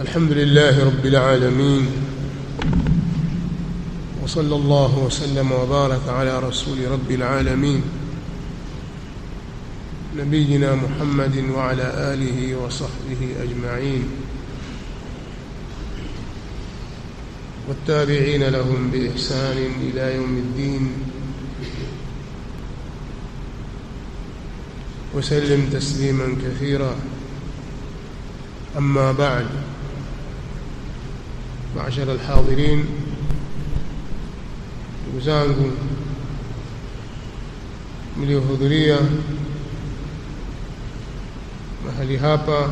الحمد لله رب العالمين وصلى الله وسلم وبارك على رسول رب العالمين نبينا محمد وعلى آله وصحبه أجمعين. والتابعين لهم بإحسان إلى يوم الدين. وسلم تسليما كثيرا. أما بعد معشر الحاضرين. وزانكو مليو هدرية مهلي هابا.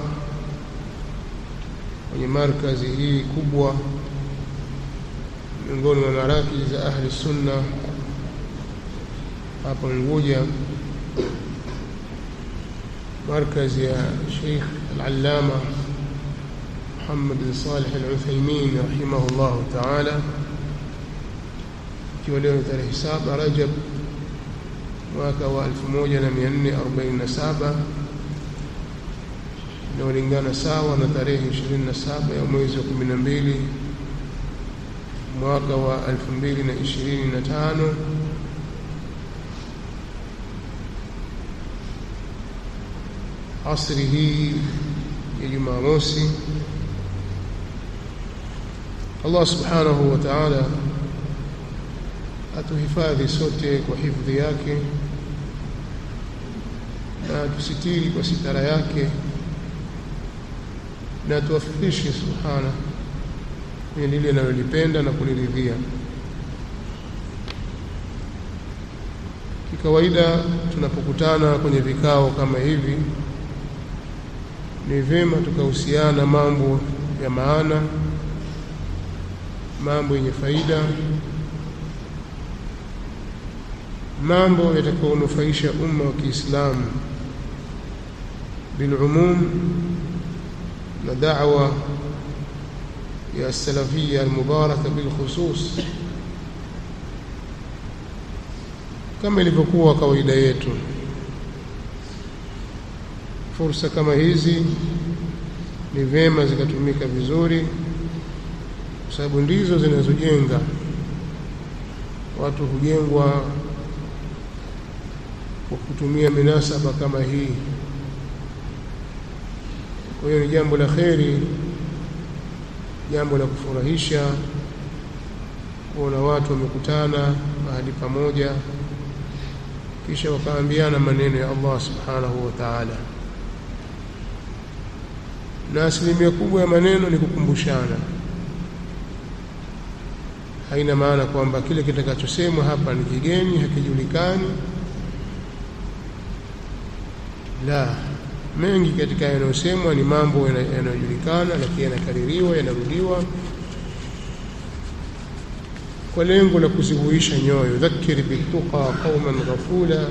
ومركز هي كبوة من قول مراكز أهل السنة. هابا الوجة مركز يا شيخ العلامة. محمد بن صالح العثيمين رحمه الله تعالى. يقول لنا تاريخ 7 رجب مواقع 1447 لو لينغانا ساوى مع تاريخ 27 يوم 12 مواقع 2025 عصره يا جماعة موسي. Allah subhanahu wa ta'ala atuhifadhi sote kwa hifadhi yake na tusitiri kwa sitara yake na tuwafikishe subhana kwenye lile analolipenda na kuliridhia. Kikawaida tunapokutana kwenye vikao kama hivi ni vyema tukahusiana mambo ya maana mambo yenye faida mambo yatakayonufaisha umma wa Kiislamu. Bilumum na da'wa ya salafia almubaraka bilkhusus kama ilivyokuwa kawaida yetu. Fursa kama hizi ni vyema zikatumika vizuri kwa sababu ndizo zinazojenga. Watu hujengwa kwa kutumia minasaba kama hii. Kwa hiyo ni jambo la kheri jambo la kufurahisha kuona watu wamekutana mahali pamoja kisha wakaambiana maneno ya Allah subhanahu wa ta'ala. Na asilimia kubwa ya maneno ni kukumbushana haina maana kwamba kile kitakachosemwa hapa ni kigeni hakijulikani. La mengi katika yanayosemwa ni mambo yanayojulikana lakini yanakaririwa yanarudiwa. Kwa lengo la kuzihuisha nyoyo dhakir bituqa qauman ghafula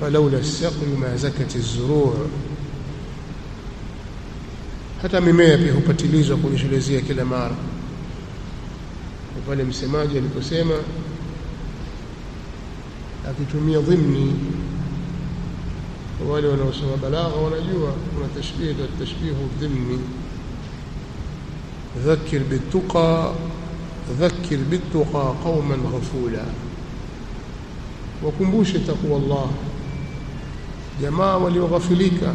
falaula saqyu ma zakat az-zuru' hata mimea pia hupatilizwa kunyeshelezea kila mara pale msemaji aliposema akitumia dhimni wale wanaosoma balagha wanajua kuna tashbih tashbihu dhimni ذكر بالتقى ذكر بالتقى قوما غفولا wakumbushe takwa Allah jamaa walioghafilika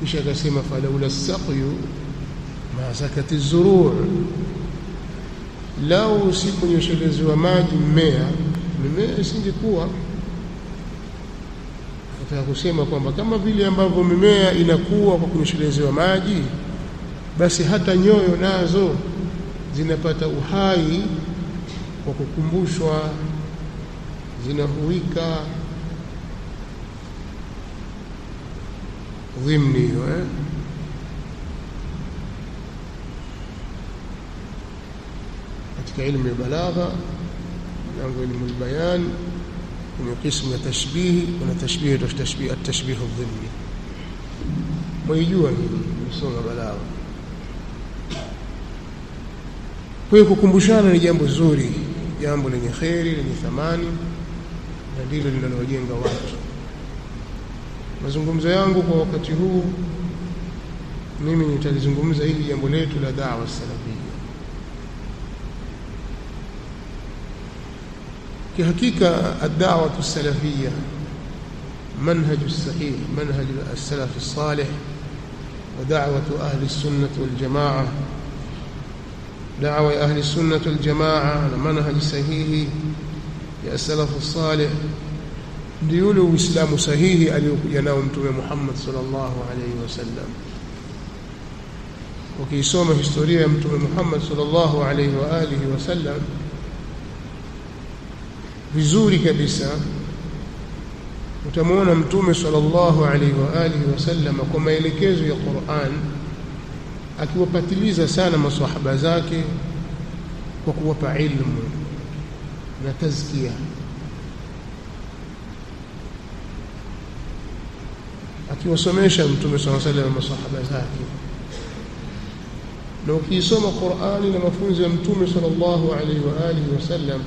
kisha akasema falaula saqyu ma zakati zuruu lau wa maji mmea mimea isingekuwa nataka kusema kwamba kama vile ambavyo mimea inakuwa kwa kunyosheleziwa maji basi hata nyoyo nazo zinapata uhai kwa kukumbushwa zinahuika dhimni hiyo eh? Katika ilmu ya balagha mlango ilmu albayan kwenye kisimu ya tashbihi kuna tashbihi tashbihi at-tashbih adh-dhimmi mwijua hili msoma balagha. Kwa hiyo kukumbushana ni jambo zuri jambo lenye kheri lenye thamani na ndilo linalojenga watu. Mazungumzo yangu kwa wakati huu mimi nitalizungumza hili jambo letu la da'wa salafia kihakika ad-da'wa salafia منهج الصحيح منهج السلف الصالح ودعوة أهل السنة والجماعة دعوة أهل السنة والجماعة منهج صحيح يا السلف الصالح ndio uislamu sahihi aliyokuja nao mtume Muhammad sallallahu alaihi wasallam ukisoma historia ya mtume Muhammad sallallahu alaihi wa alihi wasallam vizuri kabisa utamwona mtume sallallahu alaihi wa alihi wasallam kwa maelekezo ya Qur'an akiwapatiliza sana maswahaba zake kwa kuwapa ilmu na tazkia akiwasomesha mtume sallallahu alaihi wasallam maswahaba zake na ukisoma Qur'ani na mafunzo ya mtume sallallahu alaihi wa alihi wasallam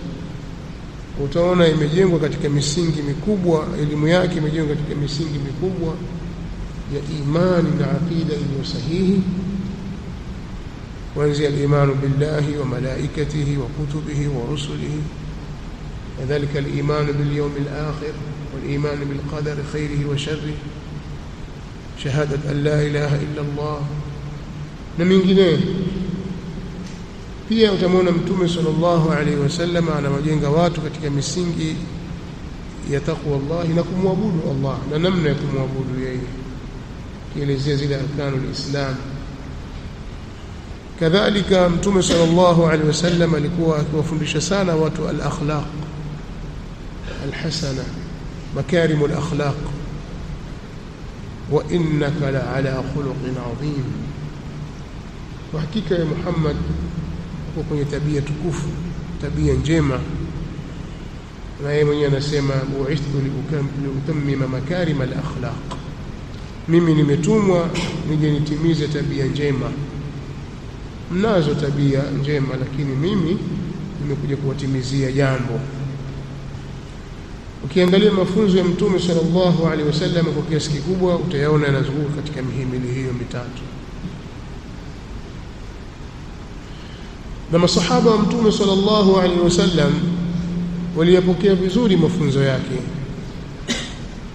utaona imejengwa katika misingi mikubwa elimu yake imejengwa katika misingi mikubwa ya imani na aqida iliyo sahihi kuanzia al-imanu billahi wa malaikatihi wa kutubihi wa rusulihi kadhalika al-imanu bil yawm al-akhir wal iman bil qadari khairihi wa sharrihi shahadat an la ilaha illa Allah na mingineyo pia utamwona mtume sallallahu alaihi wasallam anawajenga watu katika misingi ya taqwa Allah na kumwabudu Allah na namna ya kumwabudu yeye kielezea zile arkanu lislam. kadhalika mtume sallallahu alaihi wasallam alikuwa akiwafundisha sana watu alakhlaq alhasana, makarimu alakhlaq, wa innaka la ala khuluqin adhim kwa hakika ya Muhammad uko kwenye tabia tukufu tabia njema. Na yeye mwenyewe anasema bu'ithtu liutammima makarima al-akhlaq. Mimi nimetumwa nije nitimize tabia njema. Mnazo tabia njema lakini mimi nimekuja kuwatimizia jambo. Ukiangalia mafunzo ya mtume sallallahu alaihi wasallam kwa kiasi kikubwa utayaona yanazunguka katika mihimili hiyo mitatu na masahaba wa mtume sallallahu alaihi wasallam waliyapokea vizuri mafunzo yake.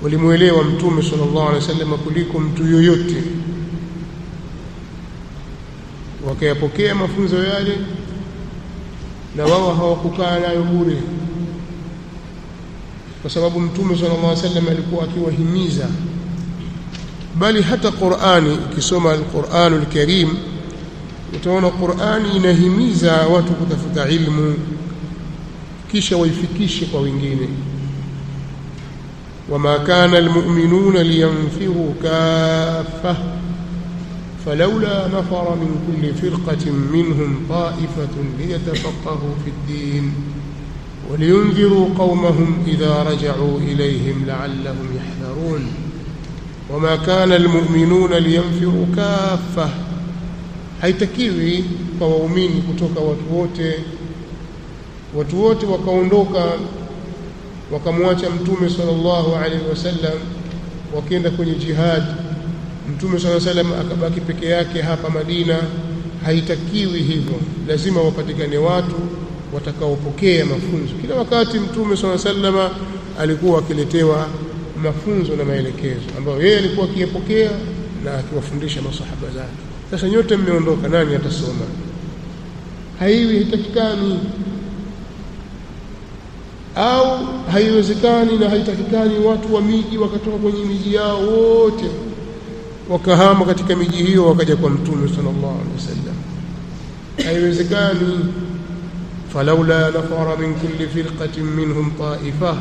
Walimuelewa mtume sallallahu alaihi wasallam kuliko mtu yoyote. Wakayapokea mafunzo yale na wao hawakukaa nayo bure. Kwa sababu mtume sallallahu alaihi wasallam alikuwa akiwahimiza. Bali hata Qur'ani ukisoma al-Qur'anul Karim utaona Qur'ani inahimiza watu kutafuta ilmu kisha waifikishe kwa wengine. Wama kana almu'minuna liyanfiru kaffa فلولا نفر من كل فرقة منهم طائفة ليتفقهوا في الدين ولينذروا قومهم إذا رجعوا إليهم لعلهم يحذرون وما كان المؤمنون لينفروا كافة haitakiwi kwa waumini kutoka watu wote. Watu wote wakaondoka wakamwacha mtume sallallahu alaihi wasallam wakienda kwenye jihad. Mtume sallallahu alaihi wasallam akabaki peke yake hapa Madina. Haitakiwi hivyo. Lazima wapatikane watu watakaopokea mafunzo. Kila wakati mtume sallallahu alaihi wasallam alikuwa akiletewa mafunzo na maelekezo ambayo yeye alikuwa akiyapokea na akiwafundisha masahaba zake sasa nyote mmeondoka nani atasoma? Haiwi haitakikani. Au haiwezekani na haitakikani watu wa miji wakatoka kwenye miji yao wote wakahama katika miji hiyo wakaja kwa mtume sallallahu alaihi wasallam. Haiwezekani. Falaula nafara min kulli firqatin minhum ta'ifa.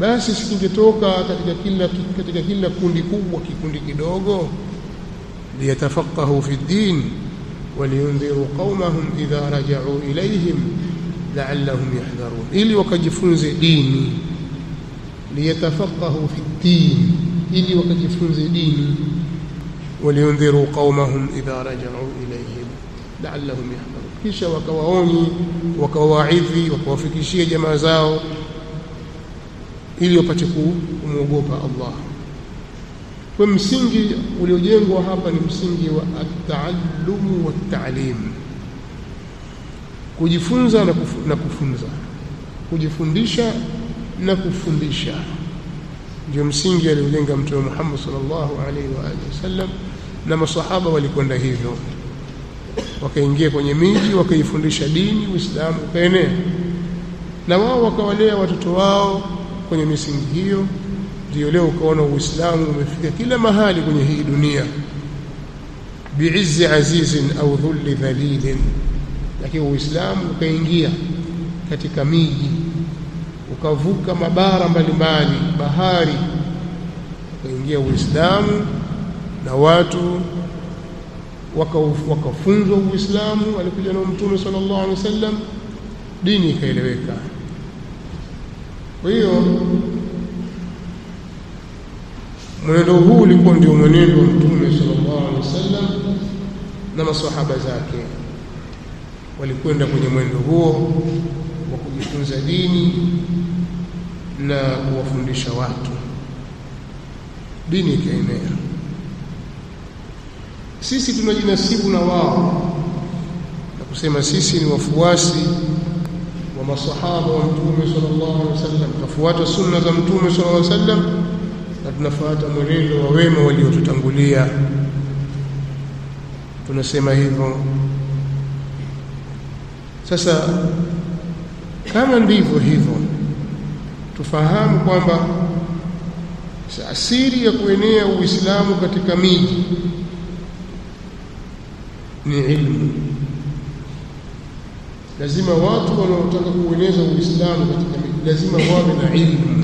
Basi sikingetoka katika kila katika kila kundi kubwa kikundi kidogo ليتفقهوا في الدين ولينذروا قومهم إذا رجعوا إليهم لعلهم يحذرون. إيه إلي وكجفنز ديني؟ ليتفقهوا في الدين. إيه إلي وكجفنز ديني؟ ولينذروا قومهم إذا رجعوا إليهم لعلهم يحذرون. كيش وكواوني وكواعذي وكوافكشي جمازاو إلي إيه وكتكو أموقوب الله. Kwa msingi uliojengwa hapa ni msingi wa ataalumu wa wat-ta'lim. Kujifunza na, kufu, na kufunza. Kujifundisha na kufundisha. Ndio msingi aliojenga mtume Muhammad sallallahu alaihi wa alihi wasallam na masahaba walikwenda hivyo. Wakaingia kwenye miji wakaifundisha dini Uislamu ukaenea. Na wao wakawalea watoto wao kwenye misingi hiyo ndio leo ukaona Uislamu umefika kila mahali kwenye hii dunia. Biizzi azizin au dhulli dhalilin. Lakini Uislamu ukaingia katika miji ukavuka mabara mbalimbali bahari. Ukaingia Uislamu na watu wakafunzwa waka Uislamu alikuja na Mtume sallallahu alaihi wasallam dini ikaeleweka. Kwa hiyo mwenendo huu ulikuwa ndio mwenendo wa Mtume sallallahu alaihi wasallam na maswahaba zake. Walikwenda kwenye mwendo huo wa kujifunza dini na kuwafundisha watu. Dini ikaenea. Sisi tunajinasibu na wao na kusema sisi ni wafuasi wa masahaba wa mtume sallallahu alaihi wasallam. Tafuata sunna za mtume sallallahu alaihi wasallam na tunafuata mwenendo wa wema waliotutangulia. Tunasema hivyo. Sasa kama ndivyo hivyo tufahamu kwamba asiri ya kuenea Uislamu katika miji ni ilmu. Lazima watu wanaotaka kueneza Uislamu katika miji lazima wawe na ilmu,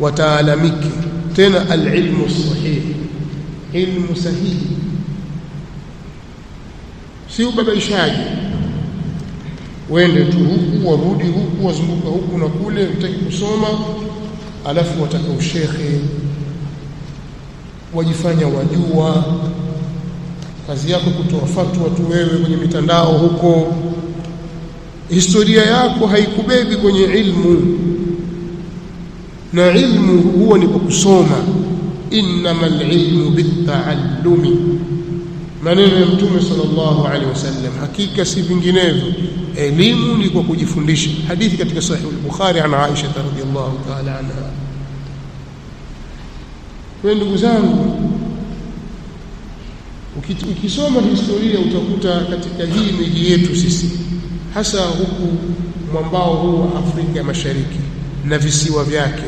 wataalamike tena alilmu sahihi, ilmu sahihi, si ubabaishaji. Wende tu huku warudi huku wazunguka huku na kule utaki kusoma alafu wataka ushekhe wajifanya wajua. Kazi yako kutoa fatwa tu wewe kwenye mitandao huko. Historia yako haikubebi kwenye ilmu na ilmu huwa ni kwa kusoma. Innamal alilmu bitaallumi maneno ya mtume sallallahu alaihi wasallam hakika si vinginevyo. Elimu ni kwa kujifundisha. Hadithi katika sahih al-bukhari an aisha radhiyallahu ta'ala anha. Kwa ndugu zangu ukisoma historia utakuta katika hii miji yetu sisi hasa huku mwambao huu wa Afrika ya Mashariki na visiwa vyake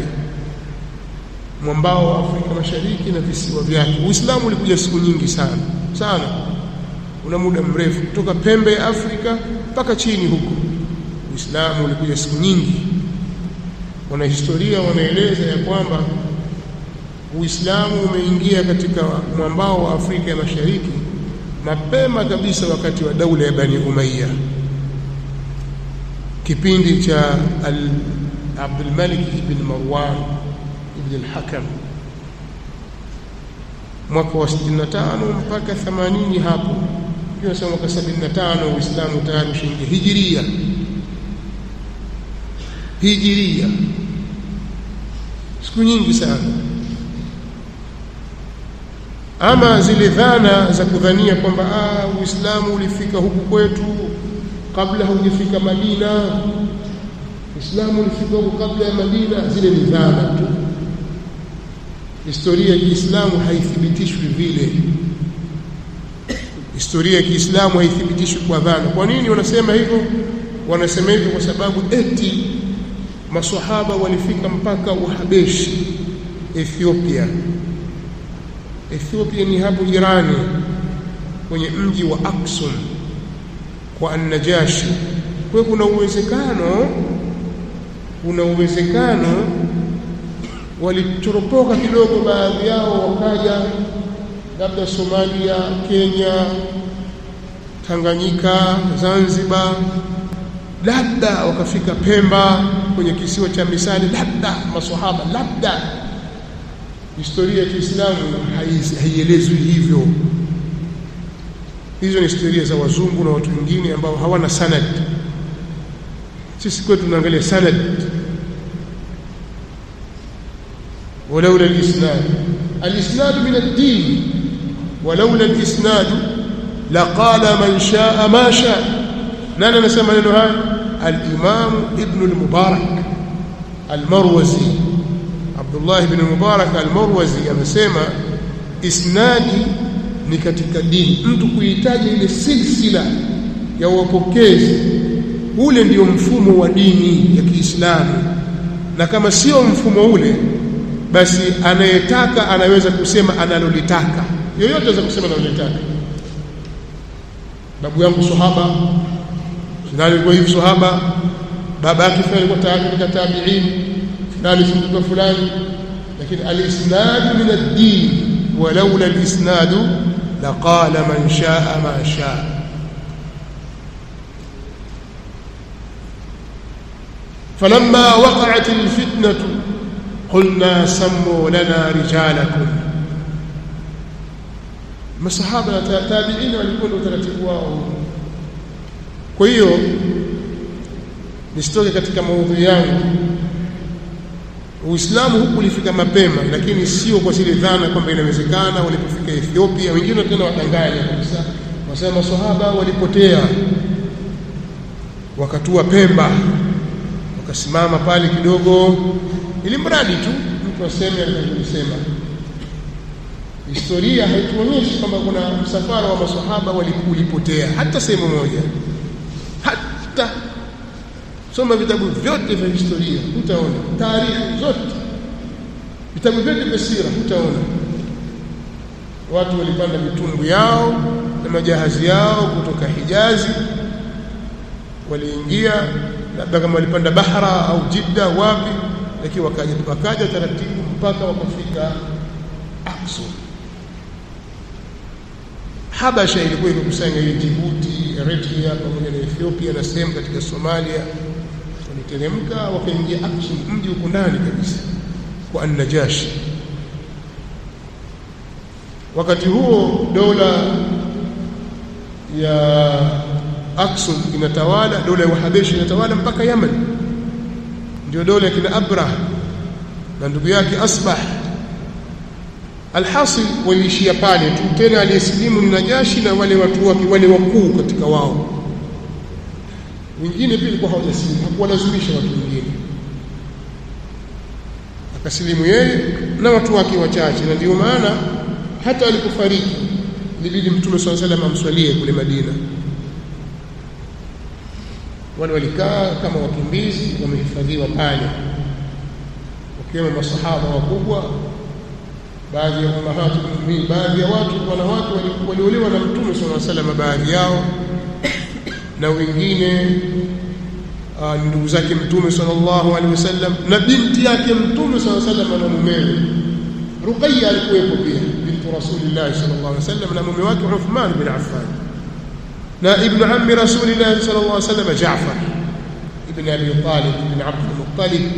mwambao wa Afrika Mashariki na visiwa vyake. Uislamu ulikuja siku nyingi sana. Sana. Una muda mrefu. Kutoka pembe ya Afrika mpaka chini huko. Uislamu ulikuja siku nyingi. Wanahistoria wanaeleza ya kwamba Uislamu umeingia katika mwambao wa Afrika ya Mashariki mapema kabisa wakati wa daula ya Bani Umayya. Kipindi cha Abdul Malik ibn Marwan ibn al-Hakam mwaka wa 65 mpaka 80 hapo. Hiyo sasa mwaka 75 Uislamu tayari ushaingia hijiria. Hijiria. Siku nyingi sana. Ama zile dhana za kudhania kwamba ah Uislamu ulifika huku kwetu kabla haujafika Madina. Uislamu ulifika huku kabla ya Madina. Zile ni dhana tu historia ya Kiislamu haithibitishwi vile. Historia ya Kiislamu haithibitishwi kwa dhana. Kwa nini wanasema hivyo? Wanasema hivyo kwa sababu eti maswahaba walifika mpaka Uhabeshi Ethiopia. Ethiopia ni hapo irani kwenye mji wa Aksum kwa An-Najashi kwa kuna uwezekano kuna uwezekano walitoropoka kidogo baadhi yao wakaja labda Somalia, Kenya, Tanganyika, Zanzibar labda wakafika Pemba kwenye kisiwa cha Misali labda maswahaba labda historia ya Kiislamu haielezwi hivyo. Hizo ni historia za wazungu na watu wengine ambao hawana sanad. Sisi kwetu tunaangalia sanad walaula alisnad alisnad min الدين. ولولا walaula لقال من man shaa شاء. نانا anasema neno haya al-imam ibn al-mubarak al-marwazi Abdullah ibn al-mubarak al-marwazi amesema isnadi ni katika dini. Mtu kuhitaji ile silsila ya wapokezi ule ndio mfumo wa dini ya Kiislamu. Na kama sio mfumo ule basi anayetaka anaweza kusema analolitaka yoyote anaweza kusema analolitaka babu yangu sahaba fulani alikuwa hivi sahaba baba yake alikuwa tayari katika tabi'in fulani mtoto fulani lakini al-isnad min ad-din walaula al-isnad laqala man shaa ma shaa فلما وقعت الفتنة qulna sammu lana rijalakum masahaba na tabiini walikuwa na utaratibu wao. Kwa hiyo nisitoke katika maudhui yangu. Uislamu huku ulifika mapema, lakini sio kwa zile dhana kwamba inawezekana. Walipofika Ethiopia. Wengine tena watanganya kabisa, wasema maswahaba walipotea, wakatua Pemba, wakasimama pale kidogo, ili mradi tu mtu aseme anachosema historia haituonyeshi kwamba kuna msafara wa maswahaba walipotea hata sehemu moja. Hata soma vitabu vyote vya historia utaona taarikhi zote. Vitabu vyote vya sira utaona watu walipanda mitumbu yao na majahazi yao kutoka Hijazi. Waliingia labda kama walipanda Bahra au Jidda wapi lakini wakaja wakaja taratibu mpaka wakafika Aksu. Habasha ilikuwa imekusanya ile Djibouti, Eritrea pamoja na Ethiopia na sehemu katika Somalia waliteremka wakaingia Aksu, mji uko ndani kabisa kwa Annajashi. wakati huo dola ya Aksu inatawala dola ya Wahabeshi inatawala mpaka Yemen ndio dole kina Abrah na ndugu yake Asbah. Alhasil waliishia pale tu tena aliyesilimu ni Najashi na wale watu wake wale wakuu katika wao. Wengine pia ilikuwa hawajasilimu hakuwalazimisha watu wengine. Akasilimu yeye na watu wake wachache na ndio maana hata alipofariki ilibidi mtume swalla salam amswalie kule Madina wale walikaa kama wakimbizi wamehifadhiwa pale. Wakiwemo masahaba wakubwa baadhi ya umahatu muuminin baadhi ya watu wanawake waliolewa na mtume swalla salam baadhi yao na wengine ni ndugu zake mtume sallallahu alaihi wasallam na binti yake mtume sallallahu alaihi wasallam na mumewe Ruqayya alikuwepo pia binti Rasulillah sallallahu alaihi wasallam na mume wake Uthman bin Affan لا ابن عم رسول الله صلى الله عليه وسلم جعفر ابن أبي طالب بن عبد المطلب.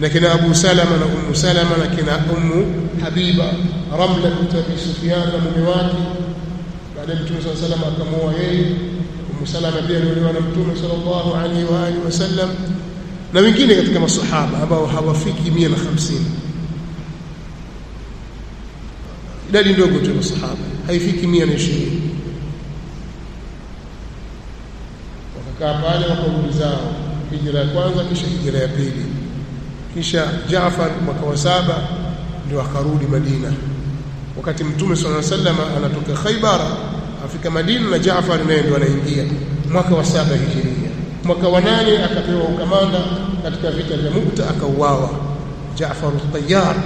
لكن أبو سلمة وأم سلمة لكن أم حبيبة رملة بنت أبي سفيان ومواته بعد النبي صلى الله عليه وسلم أكموا yeye Umu Salama pia aliolewa na Mtume sallallahu alaihi wa alihi wasallam na wengine katika masahaba ambao hawafiki 150 idadi ndogo tu ya masahaba haifiki 120 wakakaa pale wakarudi zao. Hijra ya kwanza kisha hijra ya pili. Kisha Jaafar mwaka wa saba ndio akarudi Madina. Wakati mtume swalla sallam anatoka Khaibar afika Madina na Jaafar naye ndio anaingia. Mwaka wa saba hijiria. Mwaka wa nane akapewa ukamanda katika vita vya Mukta akauawa. Jaafar al-Tayyar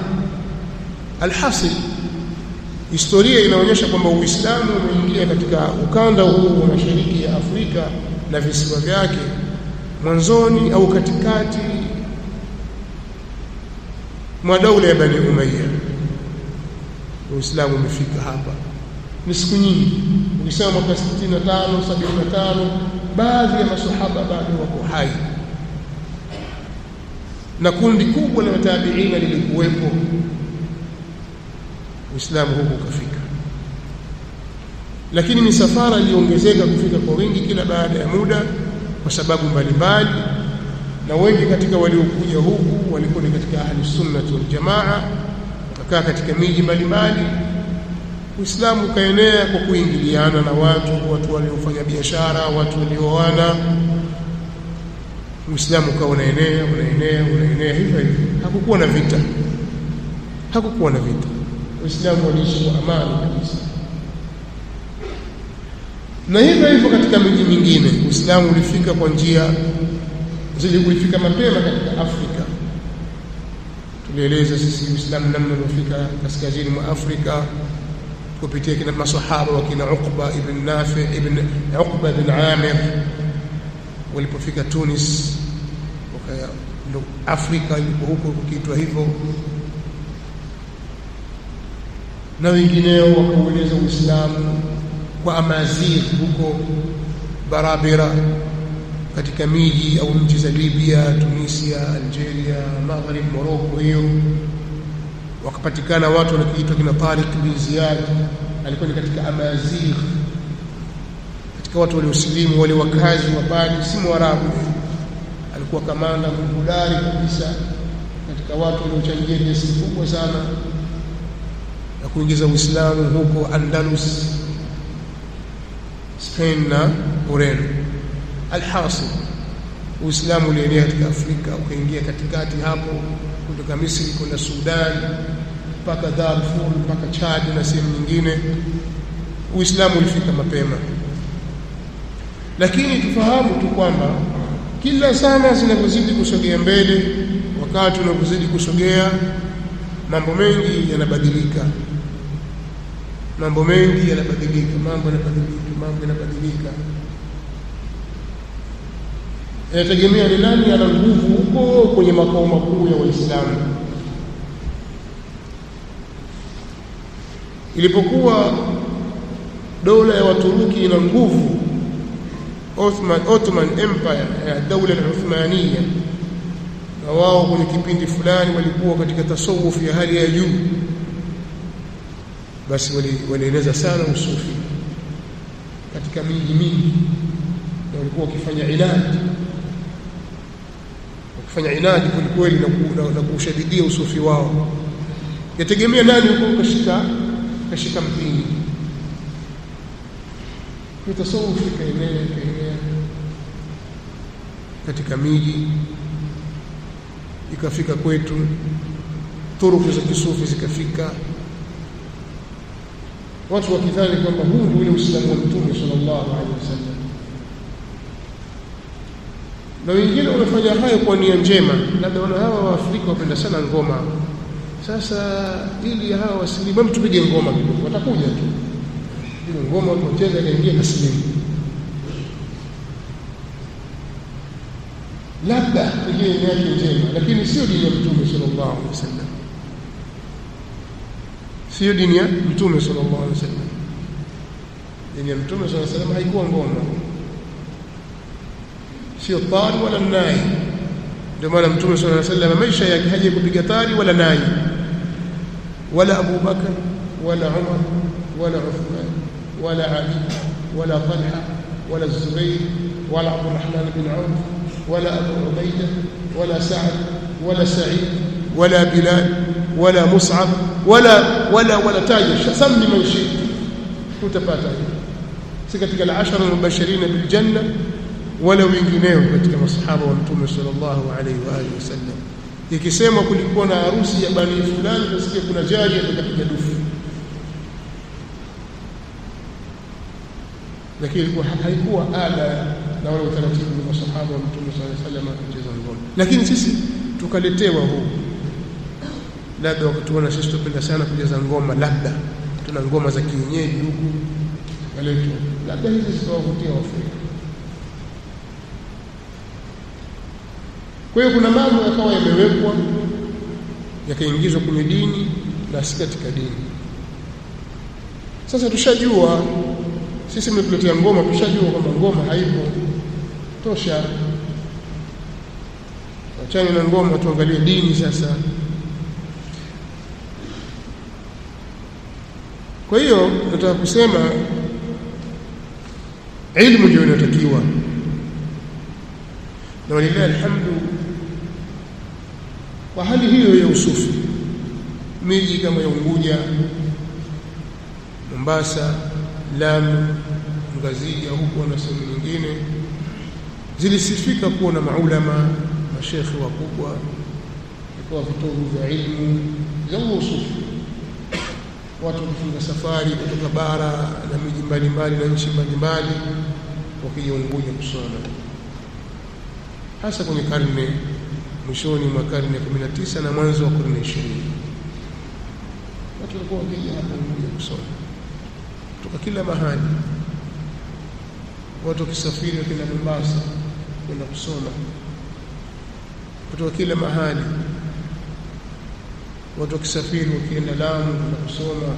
alhasil historia inaonyesha kwamba Uislamu umeingia katika ukanda huu wa mashariki ya Afrika na visiwa vyake mwanzoni au katikati mwa daula ya Bani Umayya. Uislamu umefika hapa. Ni siku nyingi. Ukisema mwaka 65 75 baadhi ya masahaba bado wako hai. Na kundi kubwa la tabiina lilikuwepo. Uislamu huko ukafika lakini misafara iliongezeka kufika kwa wingi kila baada ya muda kwa sababu mbalimbali. Na wengi katika waliokuja huku walikuwa ni katika ahli sunnah wal jamaa wakakaa katika miji mbalimbali. Uislamu ukaenea kwa kuingiliana na watu watu waliofanya biashara watu walioana. Uislamu ukawa unaenea unaenea unaenea hivyo hivyo. Hakukuwa na vita. Hakukuwa na vita. Uislamu waliishi kwa amani kabisa na hivyo hivyo katika miji mingine Uislamu ulifika kwa njia ulifika mapema katika Afrika. Tulieleza sisi Uislamu namna uliofika kaskazini mwa Afrika kupitia kina masahaba wakina Uqba ibn Nafi ibn Uqba ibn Amir. Walipofika Tunis wakaya ndo Afrika ilipo huko kukiitwa hivyo. Na wengineo wakaueleza Uislamu kwa Amazigh huko Barabara katika miji au nchi za Libya, Tunisia, Algeria, Maghrib, Morocco hiyo. Wakapatikana watu wanakiitwa kina Tariq bin Ziyad. Alikuwa ni katika Amazigh katika watu waliosilimu wale wakazi wa Bani, si Mwarabu. Alikuwa kamanda mkudari kabisa katika watu waliochangia kiasi kubwa sana na kuingiza Uislamu huko Andalus Spain na Ureno. Alhasil Uislamu ulienea katika Afrika ukaingia katikati hapo kutoka Misri kwenda Sudan mpaka Darfur mpaka Chad na sehemu nyingine. Uislamu ulifika mapema. Lakini tufahamu tu kwamba kila sana zinavyozidi kusogea mbele wakati unavyozidi kusogea mambo mengi yanabadilika mambo mengi yanabadilika mambo yanabadilika mambo yanabadilika inategemea ni nani ana nguvu huko kwenye makao makuu ya Waislamu. Ilipokuwa dola ya Waturuki ina nguvu, Ottoman, Ottoman Empire ya dola ya Uthmania, na wao kwenye kipindi fulani walikuwa katika tasawuf ya hali ya juu, basi walieleza sana usufi katika miji mingi, na walikuwa wakifanya inadi wakifanya inadi kwelikweli na, kuushadidia usufi wao. Yategemea nani huko kashika kashika mpini. Tasawufu kaenea kaenea katika miji. Ikafika kwetu turufu za kisufi zikafika watu wakidhani kwamba huu ndio ule uislamu wa mtume sallallahu alaihi wasallam. Na wengine wanafanya hayo kwa nia njema labda wana hawa waafrika wapenda sana ngoma. Sasa ili hawa wasilimu tupige ngoma kidogo watakuja tu. Ile ngoma tucheza ikaingia taslimu labda ni yake njema lakini sio dini ya mtume sallallahu alaihi wasallam sio dini ya mtume sallallahu alaihi wasallam dini ya mtume sallallahu alaihi wasallam haikuwa ngoma sio tari wala nai ndio maana mtume sallallahu alaihi wasallam maisha yake haje kupiga tari wala nai wala Abu Bakar wala Umar wala Uthman wala Ali wala Talha wala Zubair wala Abu Rahman bin Auf wala Abu Ubaida wala Sa'd wala Sa'id wala Bilal wala Mus'ab wala wala wala taja sammi man shi utapata si katika al-ashara al-mubashirin bil janna wala wengineo katika masahaba wa mtume sallallahu alaihi wa alihi wasallam. Ikisema kulikuwa na harusi ya bani fulani nasikia kuna jari atakapiga dufu. Lakini ilikuwa haikuwa ada na wale utaratibu wa masahaba wa mtume sallallahu alaihi wasallam lakini sisi tukaletewa huu labda wakatuona sisi tupenda sana kucheza ngoma labda tuna ngoma za kienyeji huku waletu, labda hizi zitawavutia Waafrika Kwa hiyo kuna mambo yakawa yamewekwa yakaingizwa kwenye dini na si katika dini. Sasa tushajua sisi mmetuletea ngoma, tushajua kwamba ngoma haipo tosha. Wachane na ngoma, tuangalie dini sasa. Kwa hiyo nataka kusema ilmu ndio inatakiwa. Na walillahi alhamdu kwa hali hiyo ya usufi miji kama ya Unguja Mombasa Lamu Ngazija huko na sehemu nyingine zilisifika kuwa na maulama mashekhe wakubwa ikawa vitovu vya ilmu za usufi watu wakifunga safari kutoka bara na miji mbalimbali na nchi mbalimbali wakija Unguja kusoma. Hasa kwenye karne mwishoni mwa karne ya 19 na mwanzo wa karne 20 watu walikuwa wakija hapa Unguja kusoma. Kutoka kila mahali. Watu wakisafiri wakienda Mombasa kwenda kusoma. Kutoka kila mahali watu wakisafiri wakienda Lamu kwenda kusoma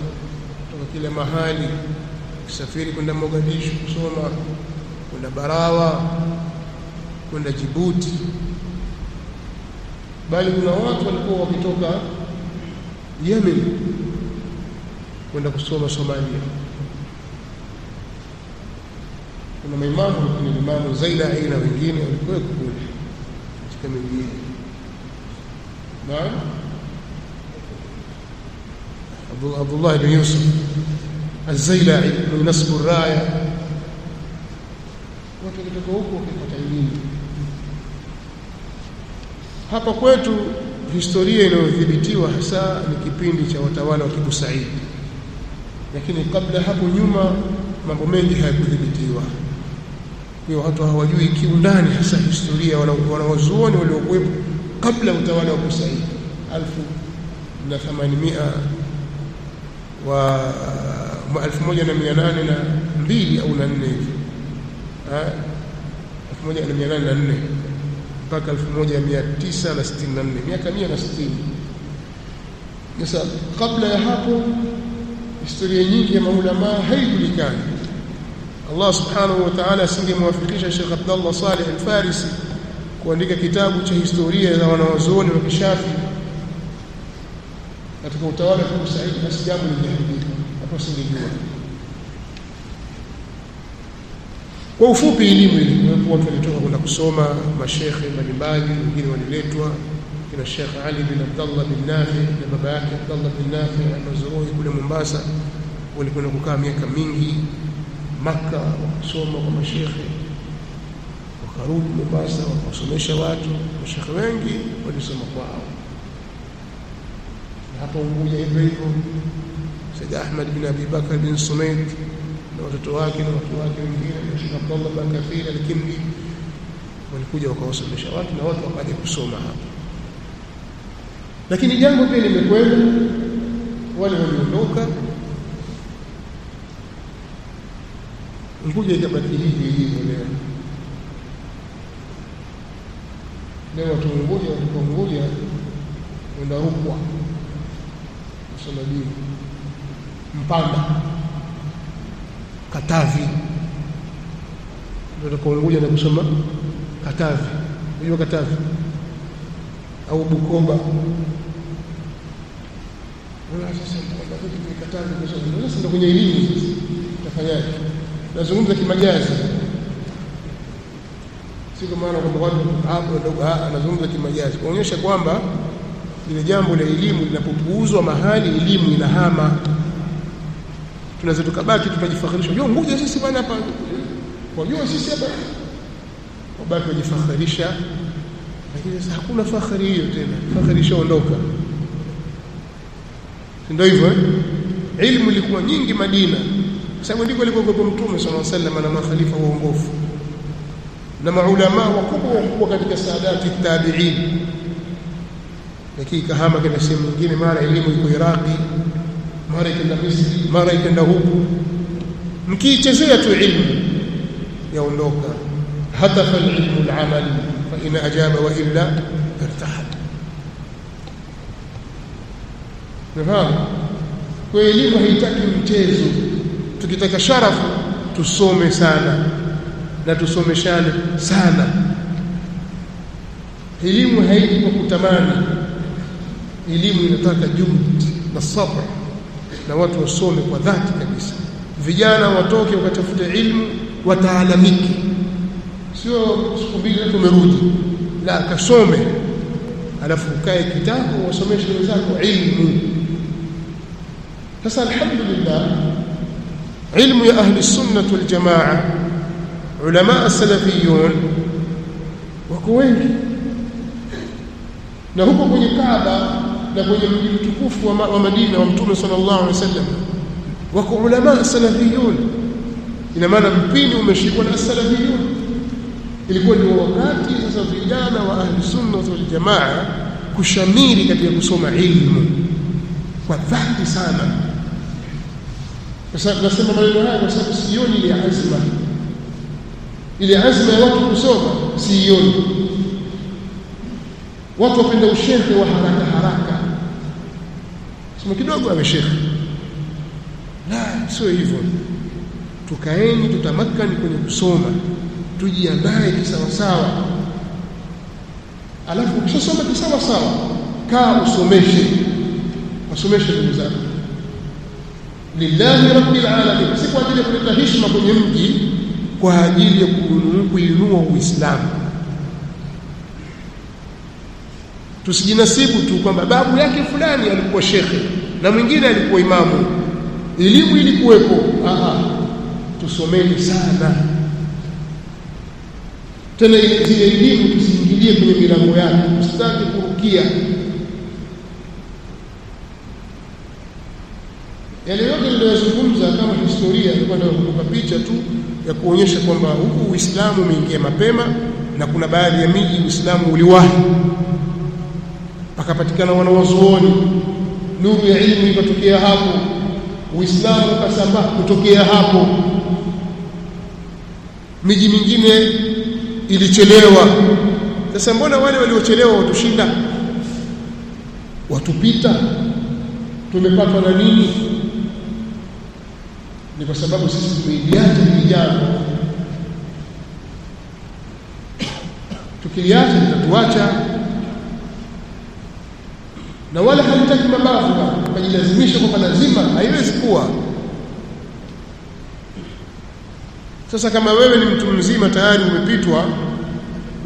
kutoka kila mahali wakisafiri kwenda Mogadishu kusoma kwenda Barawa kwenda Jibuti. Bali kuna watu walikuwa wakitoka Yemen kwenda kusoma Somalia. Kuna maimamu kuna maimamu Zaida aina wengine walikuwa kule katika miji naam Abdullah ibn Yusuf Az-Zailai min nasb ar-raya watu hapa kwetu historia inayodhibitiwa hasa ni kipindi cha watawala wa Kibusaidi lakini kabla hapo nyuma mambo mengi hayakudhibitiwa. Hiyo watu hawajui kiundani hasa historia wanawazuoni waliokuwepo kabla utawala wa na themanimia wa elfu moja na mia nane na mbili au na 4 hivi. Na nne mpaka elfu moja mia tisa na sitini na nne. Miaka mia na sitini. Sasa kabla ya hapo historia nyingi ya maulama haijulikani Allah subhanahu wa ta'ala asingemwafikisha Sheikh Abdullah Saleh Al-Farisi kuandika kitabu cha historia za wanawazuoni wa Kishafi katika utawala wa Said basi jambo hapo singejua. Kwa ufupi elimu ilikuwepo watu walitoka kwenda kusoma mashekhe mbalimbali wengine waliletwa. Kina Sheikh Ali bin Abdullah bin Nafi na baba yake Abdullah bin Nafi al-Mazrui kule Mombasa walikwenda kukaa miaka mingi. Maka wakasoma kwa mashekhe wakarudi Mombasa wakawasomesha watu. Mashekhe wengi walisoma kwao hapa Unguja hivyo hivyo. Said Ahmad bin Abi Bakar bin Sumait na watoto wake na watu wake wengine na Sheikh Abdullah bin Kathir al-Kindi walikuja wakawasomesha watu na watu wakaja kusoma hapa. Lakini jambo pia limekwenda wale waliondoka Unguja ikabaki hivi hivi leo. Leo watu Unguja watoka Unguja kwenda Rukwa kusoma dini Mpanda. Katavi. Unguja na kusoma Katavi. Unajua Katavi? Au Bukoba sasa kwenye elimu sasa. Utafanyaje nazungumza kimajazi. Si maana kwamba watu hapo ndogo anazungumza kimajazi. Kuonyesha kwamba ile jambo la elimu linapopuuzwa mahali elimu inahama. Tunaweza tukabaki tutajifakhirisha unajua ngoja sisi bwana hapa. Unajua sisi hapa. Wabaki wajifakhirisha lakini sasa hakuna fakhari hiyo tena. Fakhari ishaondoka. Ndio hivyo eh? Ilmu ilikuwa nyingi Madina. Sababu ndiko alikokuwa mtume sallallahu alaihi wasallam na makhalifa waongofu na maulama wakubwa wakubwa katika saadati tabi'in lakini kahama kenda sehemu nyingine mara elimu iko Iraqi mara ikenda Misri mara ikenda huku. Mkiichezea tu ilmu yaondoka. Hata fal ilmu al-amal fa in ajaba wa illa irtahal nafahamu? Kwa elimu haitaki mchezo. Tukitaka sharafu tusome sana. Na tusomeshane sana. Elimu haiji kwa kutamani elimu inataka juhudi na sabr na watu wasome kwa dhati kabisa. Vijana watoke wakatafute ilmu wataalamiki. Sio siku mbili tatu umerudi la kasome alafu ukae kitabu wasomeshe wenzako ilmu. Sasa alhamdulillah ilmu ya ahli sunnah wal jamaa ulama salafiyun wako wengi. Na huko kwenye Kaaba na kwenye mji mtukufu wa, Madina wa Mtume sallallahu alaihi wasallam. Wako ulama salafiyun. Ina maana mpini umeshikwa na salafiyun. Ilikuwa ni wakati sasa vijana wa ahli sunna wal jamaa kushamiri katika kusoma ilmu. Kwa dhati sana. Sasa nasema maneno haya kwa sababu sioni ile azma. Ile azma ya watu kusoma sioni. Watu wapenda ushehe wa haraka haraka sema kidogo awe shekhe la sio hivyo. Tukaeni tutamakani kwenye kusoma. Tujiandae kisawasawa. Alafu ukishasoma kisawasawa kaa usomeshe. Wasomeshe ndugu zako. Lillahi rabbil alamin. Si kwa ajili ya kuleta heshima kwenye mji kwa ajili ya kuinua uislamu tusijinasibu tu kwamba babu yake fulani alikuwa shekhe na mwingine alikuwa imamu. Elimu ilikuwepo. Tusomeni sana. Tena zile elimu tusiingilie kwenye milango yake. Tusitake kurukia. Yale yote niliyozungumza kama historia ilikuwa ndio kukupa picha tu ya kuonyesha kwamba huku Uislamu umeingia mapema na kuna baadhi ya miji Uislamu uliwahi pakapatikana wanawazuoni. Nuru ya ilmu ikatokea hapo. Uislamu ukasambaa kutokea hapo. Miji mingine ilichelewa. Sasa mbona wale waliochelewa watushinda? Watupita? Tumepatwa na nini? Ni kwa sababu sisi tumeiacha vijana tukiliacha litatuacha na wala halitaki mabavu kujilazimisha kwamba lazima haiwezi kuwa. Sasa kama wewe ni mtu mzima tayari umepitwa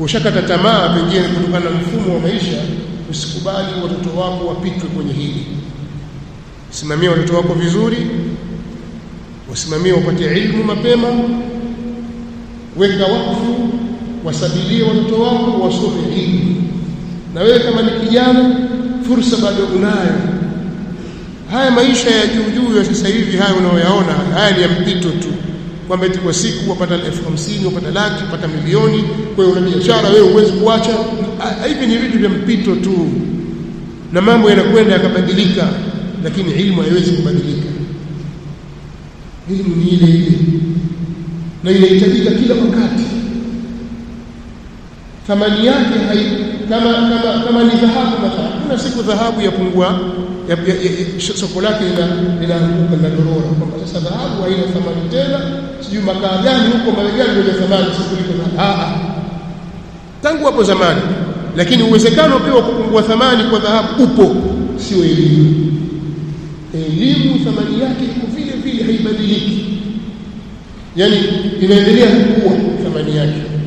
ushakata tamaa pengine kutokana na mfumo wa maisha usikubali watoto wako wapitwe kwenye hili. Simamia watoto wako vizuri wasimamie wapate ilmu mapema weka wakfu wasabilie watoto wako wasome ilmu na wewe kama ni kijana fursa bado unayo. Haya maisha ya juu juu ya sasa hivi haya unaoyaona haya ni ya mpito tu. Kwamba eti kwa siku wapata elfu hamsini wapata laki wapata milioni kwa hiyo una biashara wewe huwezi kuacha. Hivi ni vitu vya mpito tu. Na mambo yanakwenda yakabadilika lakini ilmu haiwezi kubadilika. Ilmu ni ile ile. Na inahitajika kila wakati. Thamani yake hai, kama kama kama ni dhahabu mathalan. Kuna siku dhahabu yapungua ya, ya, ya, soko lake linaanguka linadorora kwamba sasa dhahabu haina thamani tena. Sijui makaa gani huko mawe gani ndio thamani siku liko a tangu hapo zamani. Lakini uwezekano pia wa kupungua thamani kwa dhahabu upo. Sio elimu. Elimu thamani yake iko vile vile haibadiliki. Yani inaendelea kukua thamani yake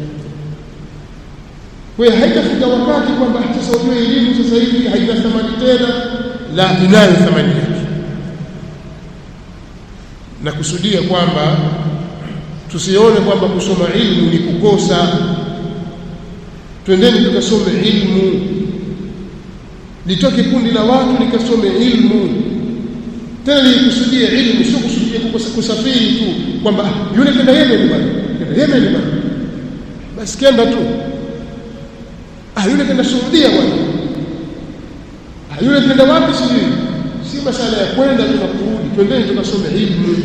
kwa hiyo haitafika wakati kwamba sasa ujue elimu sasa hivi haina thamani tena. La inayo thamani yake. Na kusudia kwamba tusione kwamba kusoma ilmu ni kukosa. Twendeni tukasome ilmu. Litoke kundi la watu likasome ilmu. Tena likusudie ilmu sio kusudia kusafiri tu kwamba yule kenda Yemen bwana kenda Yemen bwana. Basi kenda tu ah yule kenda Saudia bwana. Ah yule kenda wapi sijui? Si masala ya kwenda tu na kurudi twendeni tukasome ilmu